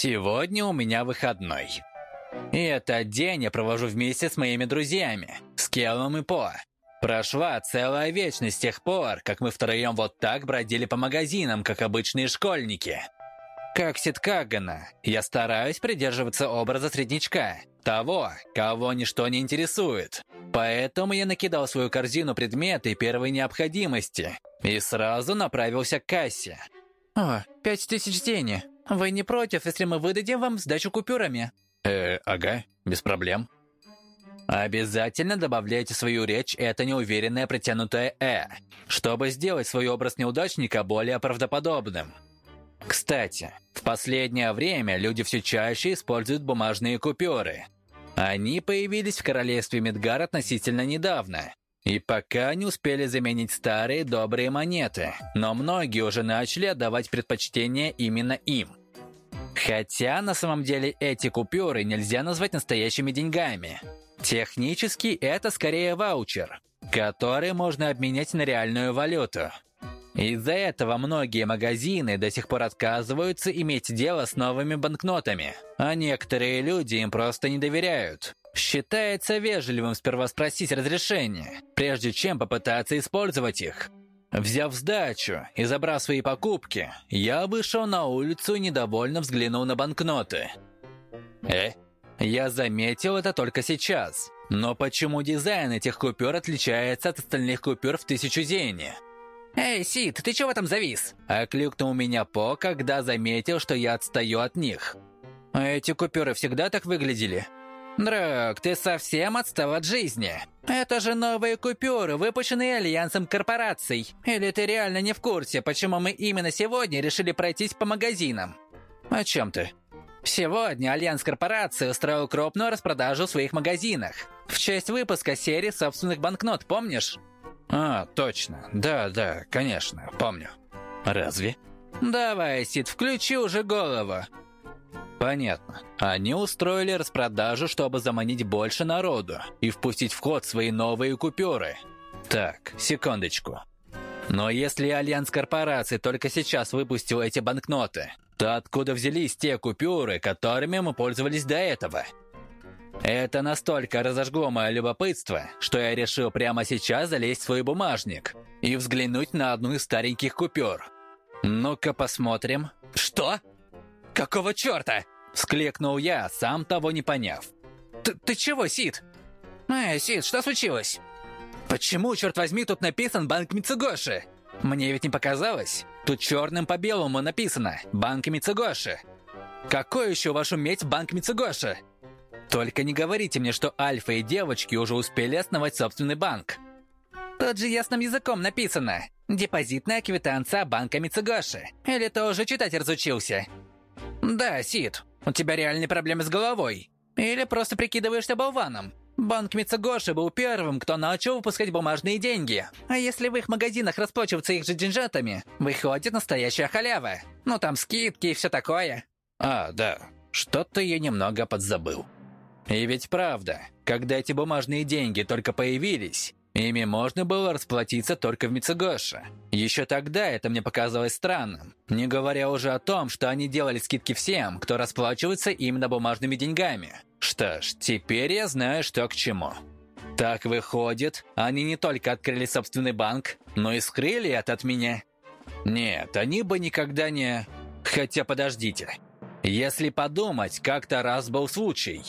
Сегодня у меня выходной. И этот день я провожу вместе с моими друзьями, с Келлом и По. Прошла целая вечность с тех пор, как мы втроем вот так бродили по магазинам, как обычные школьники. Как Ситкагана, я стараюсь придерживаться образа среднячка, того, кого ничто не интересует. Поэтому я накидал свою корзину предметы первой необходимости и сразу направился к кассе. «О, пять тысяч денег. Вы не против, если мы выдадим вам сдачу купюрами?» «Э, ага, без проблем». Обязательно добавляйте в свою речь это неуверенное протянутое «э», чтобы сделать свой образ неудачника более правдоподобным. Кстати, в последнее время люди все чаще используют бумажные купюры. Они появились в королевстве Мидгар относительно недавно, и пока не успели заменить старые добрые монеты, но многие уже начали отдавать предпочтение именно им. Хотя на самом деле эти купюры нельзя назвать настоящими деньгами. Технически это скорее ваучер, который можно обменять на реальную валюту. Из-за этого многие магазины до сих пор отказываются иметь дело с новыми банкнотами, а некоторые люди им просто не доверяют. Считается вежливым сперва спросить разрешение, прежде чем попытаться использовать их. Взяв сдачу и забрав свои покупки, я вышел на улицу и недовольно взглянул на банкноты. Э? Я заметил это только сейчас. Но почему дизайн этих купюр отличается от остальных купюр в тысячу зени? «Эй, Сид, ты чего там завис?» Окликнул меня По, когда заметил, что я отстаю от них. «Эти купюры всегда так выглядели?» «Драк, ты совсем отстал от жизни. Это же новые купюры, выпущенные Альянсом корпораций. Или ты реально не в курсе, почему мы именно сегодня решили пройтись по магазинам?» «О чем ты?» Сегодня Альянс корпораций устроил крупную распродажу в своих магазинах. В честь выпуска серии собственных банкнот, помнишь? А, точно. Да, да, конечно, помню. Разве? Давай, Сид, включи уже голову. Понятно. Они устроили распродажу, чтобы заманить больше народу и впустить в ход свои новые купюры. Так, секундочку. Но если Альянс корпораций только сейчас выпустил эти банкноты, то откуда взялись те купюры, которыми мы пользовались до этого? Это настолько разожгло мое любопытство, что я решил прямо сейчас залезть в свой бумажник и взглянуть на одну из стареньких купюр. Ну-ка посмотрим. Что? Какого черта? Вскликнул я, сам того не поняв. Ты, ты чего, Сид? Эй, Сид, что случилось? Почему, черт возьми, тут написан Банк Мицугоши? Мне ведь не показалось. Тут черным по белому написано «Банк Мицугоши». Какой еще вашу медь Банк Мицугоши? Только не говорите мне, что Альфа и девочки уже успели основать собственный банк. Тут же ясным языком написано «Депозитная квитанция банка Мицугоши». Или ты уже читать разучился? Да, Сид, у тебя реальные проблемы с головой. Или просто прикидываешься болваном. Банк Мицугоши был первым, кто начал выпускать бумажные деньги. А если в их магазинах расплачиваться их же деньжатами, выходит настоящая халява. Ну там скидки и все такое. А, да, что-то я немного подзабыл. И ведь правда, когда эти бумажные деньги только появились, ими можно было расплатиться только в Мицугоши. Еще тогда это мне показалось странным, не говоря уже о том, что они делали скидки всем, кто расплачивается именно бумажными деньгами. Что ж, теперь я знаю, что к чему. Так выходит, они не только открыли собственный банк, но и скрыли это от меня. Нет, они бы никогда не... Хотя подождите. Если подумать, как-то раз был случай.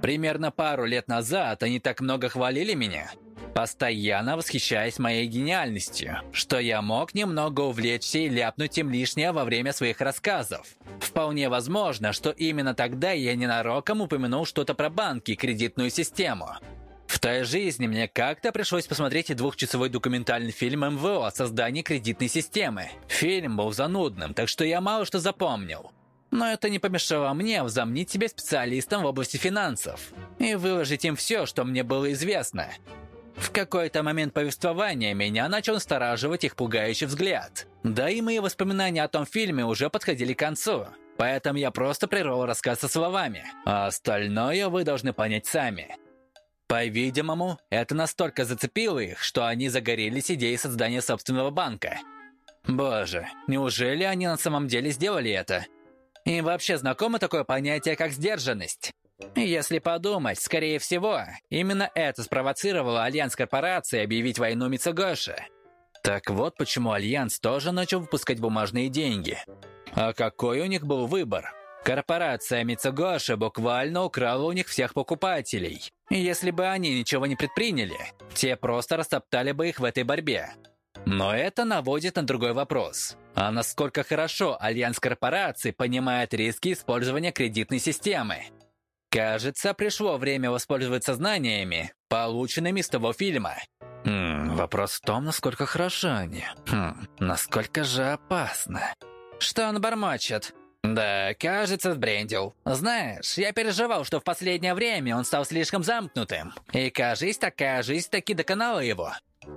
Примерно пару лет назад они так много хвалили меня, постоянно восхищаясь моей гениальностью, что я мог немного увлечься и ляпнуть им лишнее во время своих рассказов. Вполне возможно, что именно тогда я ненароком упомянул что-то про банки и кредитную систему. В той жизни мне как-то пришлось посмотреть двухчасовой документальный фильм МВО о создании кредитной системы. Фильм был занудным, так что я мало что запомнил. Но это не помешало мне возомнить себя специалистом в области финансов и выложить им все, что мне было известно. В какой-то момент повествования меня начал настораживать их пугающий взгляд. Да и мои воспоминания о том фильме уже подходили к концу. Поэтому я просто прервал рассказ со словами. А остальное вы должны понять сами. По-видимому, это настолько зацепило их, что они загорелись идеей создания собственного банка. Боже, неужели они на самом деле сделали это? Им вообще знакомо такое понятие, как сдержанность? Если подумать, скорее всего, именно это спровоцировало Альянс корпораций объявить войну Мицугоши. Так вот почему Альянс тоже начал выпускать бумажные деньги. А какой у них был выбор? Корпорация Мицугоши буквально украла у них всех покупателей. Если бы они ничего не предприняли, те просто растоптали бы их в этой борьбе. Но это наводит на другой вопрос. А насколько хорошо Альянс корпораций понимает риски использования кредитной системы? Кажется, пришло время воспользоваться знаниями, полученными с того фильма. Хм, вопрос в том, насколько хорошо они. Хм, насколько же опасно. Что он бормочет? Да, кажется, сбрендил. Знаешь, я переживал, что в последнее время он стал слишком замкнутым. И, кажись, такая жизнь таки доконала его.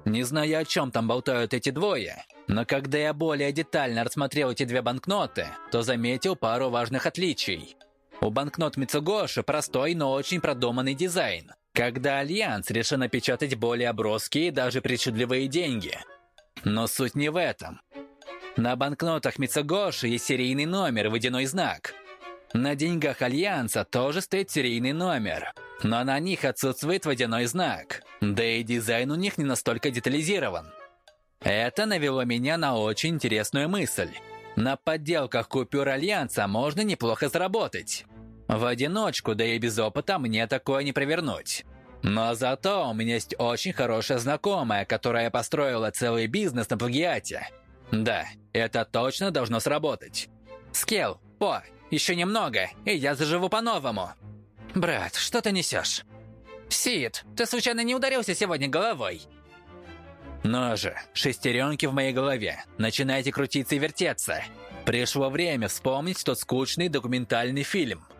Не знаю, о чем там болтают эти двое, но когда я более детально рассмотрел эти две банкноты, то заметил пару важных отличий. У банкнот Мицугоши простой, но очень продуманный дизайн. Когда Альянс решил напечатать более броские и даже причудливые деньги. Но суть не в этом. На банкнотах Мицугоши есть серийный номер, водяной знак. На деньгах Альянса тоже стоит серийный номер, но на них отсутствует водяной знак. Да и дизайн у них не настолько детализирован. Это навело меня на очень интересную мысль. На подделках купюр Альянса можно неплохо заработать. В одиночку, да и без опыта, мне такое не провернуть. Но зато у меня есть очень хорошая знакомая, которая построила целый бизнес на плагиате. Да, это точно должно сработать. Скелл, по, еще немного, и я заживу по-новому. Брат, что ты несешь? Сид, ты случайно не ударился сегодня головой? Ну же, шестеренки в моей голове. Начинайте крутиться и вертеться. Пришло время вспомнить тот скучный документальный фильм –